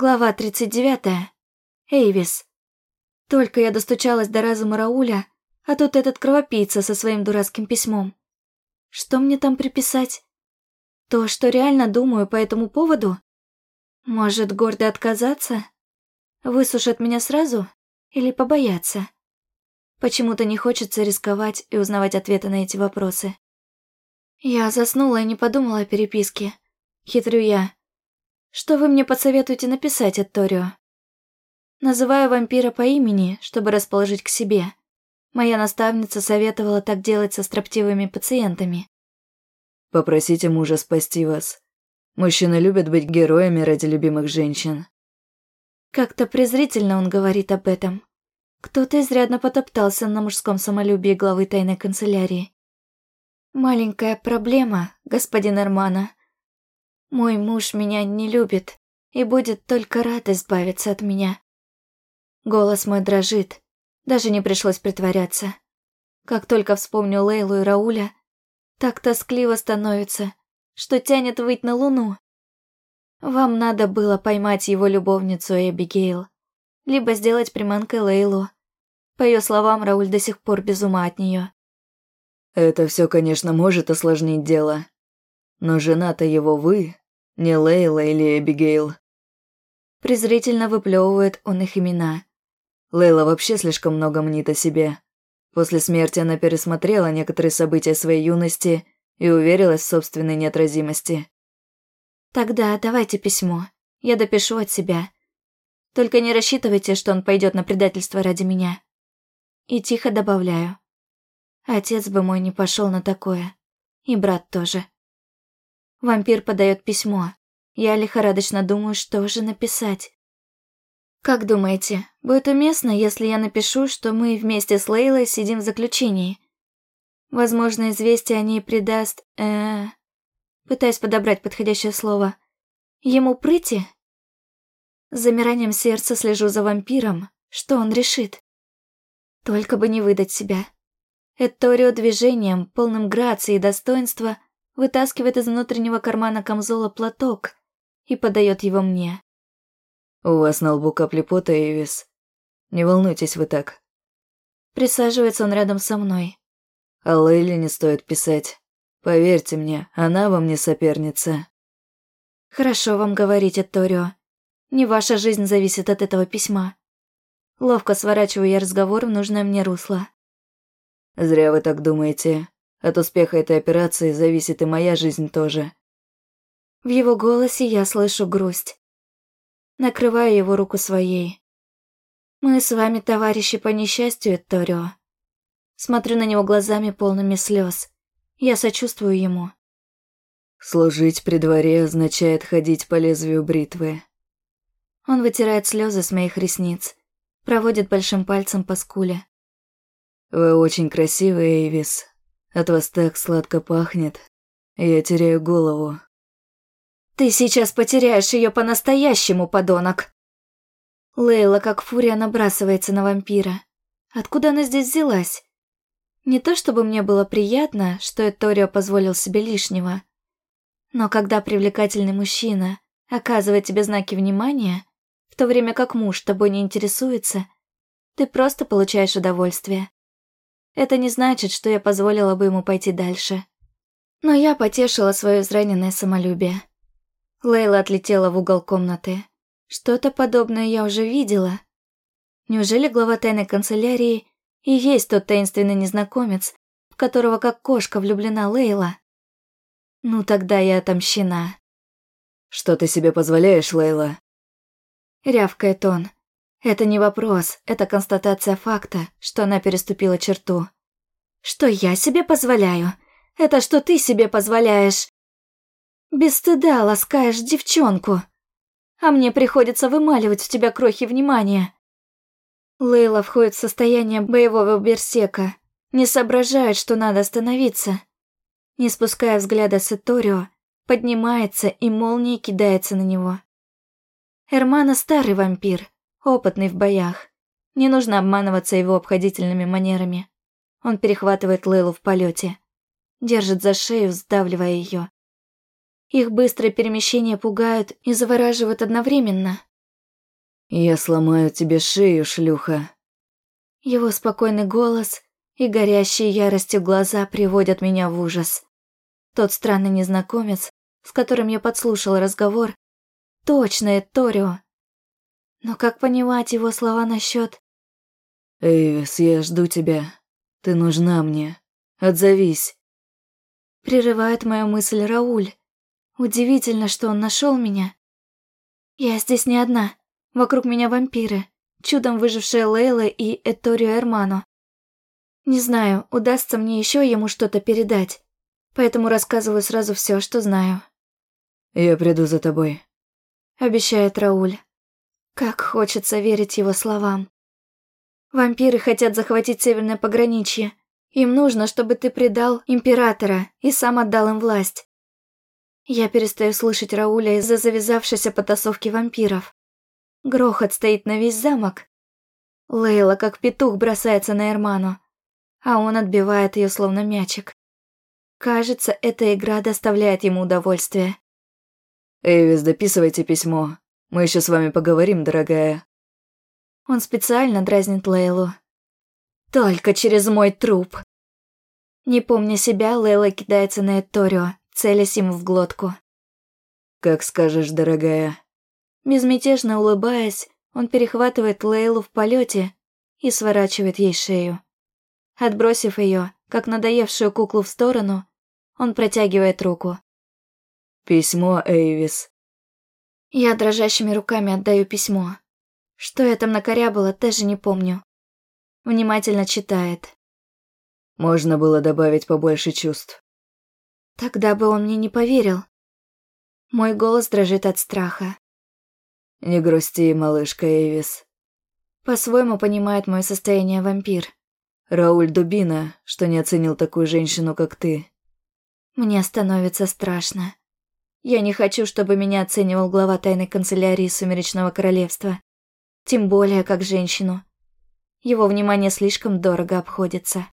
Глава 39. Эйвис. Только я достучалась до разума Рауля, а тут этот кровопийца со своим дурацким письмом. Что мне там приписать? То, что реально думаю по этому поводу? Может, гордо отказаться? Высушат меня сразу? Или побояться? Почему-то не хочется рисковать и узнавать ответы на эти вопросы. Я заснула и не подумала о переписке. Хитрю я. Что вы мне посоветуете написать, Этторио? Называю вампира по имени, чтобы расположить к себе. Моя наставница советовала так делать со строптивыми пациентами. Попросите мужа спасти вас. Мужчины любят быть героями ради любимых женщин. Как-то презрительно он говорит об этом. Кто-то изрядно потоптался на мужском самолюбии главы тайной канцелярии. Маленькая проблема, господин Эрмана. Мой муж меня не любит и будет только рад избавиться от меня. Голос мой дрожит, даже не пришлось притворяться. Как только вспомню Лейлу и Рауля, так тоскливо становится, что тянет выть на луну. Вам надо было поймать его любовницу Эбигейл, либо сделать приманкой Лейлу. По ее словам, Рауль до сих пор без ума от нее. Это все, конечно, может осложнить дело, но жена-то его вы, не Лейла или Эбигейл. Презрительно выплевывает он их имена. Лейла вообще слишком много мнит о себе. После смерти она пересмотрела некоторые события своей юности и уверилась в собственной неотразимости. Тогда давайте письмо. Я допишу от себя. Только не рассчитывайте, что он пойдет на предательство ради меня. И тихо добавляю. Отец бы мой не пошел на такое. И брат тоже. Вампир подает письмо. Я лихорадочно думаю, что же написать. Как думаете, будет уместно, если я напишу, что мы вместе с Лейлой сидим в заключении? Возможно, известие о ней придаст... э Пытаюсь подобрать подходящее слово. Ему прыти? С замиранием сердца слежу за вампиром. Что он решит? Только бы не выдать себя. Эторио движением, полным грации и достоинства, вытаскивает из внутреннего кармана камзола платок и подает его мне. «У вас на лбу капли пота, Эвис. Не волнуйтесь вы так». Присаживается он рядом со мной. «А Лейли не стоит писать. Поверьте мне, она вам не соперница». «Хорошо вам говорить, Эторио. Не ваша жизнь зависит от этого письма». Ловко сворачиваю я разговор в нужное мне русло. «Зря вы так думаете. От успеха этой операции зависит и моя жизнь тоже. В его голосе я слышу грусть. Накрываю его руку своей. Мы с вами товарищи по несчастью, Торио. Смотрю на него глазами полными слез. Я сочувствую ему. Служить при дворе означает ходить по лезвию бритвы. Он вытирает слезы с моих ресниц, проводит большим пальцем по скуле. Вы очень красивая, Эйвис. От вас так сладко пахнет. Я теряю голову. Ты сейчас потеряешь ее по-настоящему, подонок. Лейла, как фурия, набрасывается на вампира. Откуда она здесь взялась? Не то чтобы мне было приятно, что Эторио позволил себе лишнего. Но когда привлекательный мужчина оказывает тебе знаки внимания, в то время как муж тобой не интересуется, ты просто получаешь удовольствие. Это не значит, что я позволила бы ему пойти дальше. Но я потешила свое израненное самолюбие. Лейла отлетела в угол комнаты. Что-то подобное я уже видела. Неужели глава тайной канцелярии и есть тот таинственный незнакомец, в которого как кошка влюблена Лейла? Ну тогда я отомщена. «Что ты себе позволяешь, Лейла?» Рявкает он. Это не вопрос, это констатация факта, что она переступила черту. Что я себе позволяю? Это что ты себе позволяешь? Без стыда ласкаешь девчонку. А мне приходится вымаливать в тебя крохи внимания. Лейла входит в состояние боевого берсека, не соображает, что надо остановиться. Не спуская взгляда с Эторио, поднимается и молнией кидается на него. Эрмана старый вампир, опытный в боях. Не нужно обманываться его обходительными манерами. Он перехватывает Лейлу в полете, держит за шею, сдавливая ее. Их быстрые перемещения пугают и завораживают одновременно. Я сломаю тебе шею, шлюха. Его спокойный голос и горящие яростью глаза приводят меня в ужас. Тот странный незнакомец, с которым я подслушал разговор, точно Эторио. Но как понимать его слова насчет... Эйвис, я жду тебя. Ты нужна мне. Отзовись. Прерывает мою мысль Рауль. Удивительно, что он нашел меня. Я здесь не одна. Вокруг меня вампиры, чудом выжившая Лейла и Эторио Эрмано. Не знаю, удастся мне еще ему что-то передать, поэтому рассказываю сразу все, что знаю. «Я приду за тобой», — обещает Рауль. Как хочется верить его словам. Вампиры хотят захватить северное пограничье. Им нужно, чтобы ты предал императора и сам отдал им власть. Я перестаю слышать Рауля из-за завязавшейся потасовки вампиров. Грохот стоит на весь замок. Лейла, как петух, бросается на Эрману, а он отбивает ее словно мячик. Кажется, эта игра доставляет ему удовольствие. «Эйвис, дописывайте письмо. Мы еще с вами поговорим, дорогая». Он специально дразнит Лейлу. «Только через мой труп». Не помня себя, Лейла кидается на Эторио, целясь ему в глотку. «Как скажешь, дорогая». Безмятежно улыбаясь, он перехватывает Лейлу в полете и сворачивает ей шею. Отбросив ее, как надоевшую куклу в сторону, он протягивает руку. «Письмо, Эйвис». Я дрожащими руками отдаю письмо. Что я там накорябала, даже не помню. Внимательно читает. Можно было добавить побольше чувств. Тогда бы он мне не поверил. Мой голос дрожит от страха. Не грусти, малышка Эйвис. По-своему понимает мое состояние вампир. Рауль Дубина, что не оценил такую женщину, как ты. Мне становится страшно. Я не хочу, чтобы меня оценивал глава тайной канцелярии Сумеречного Королевства. Тем более, как женщину. Его внимание слишком дорого обходится.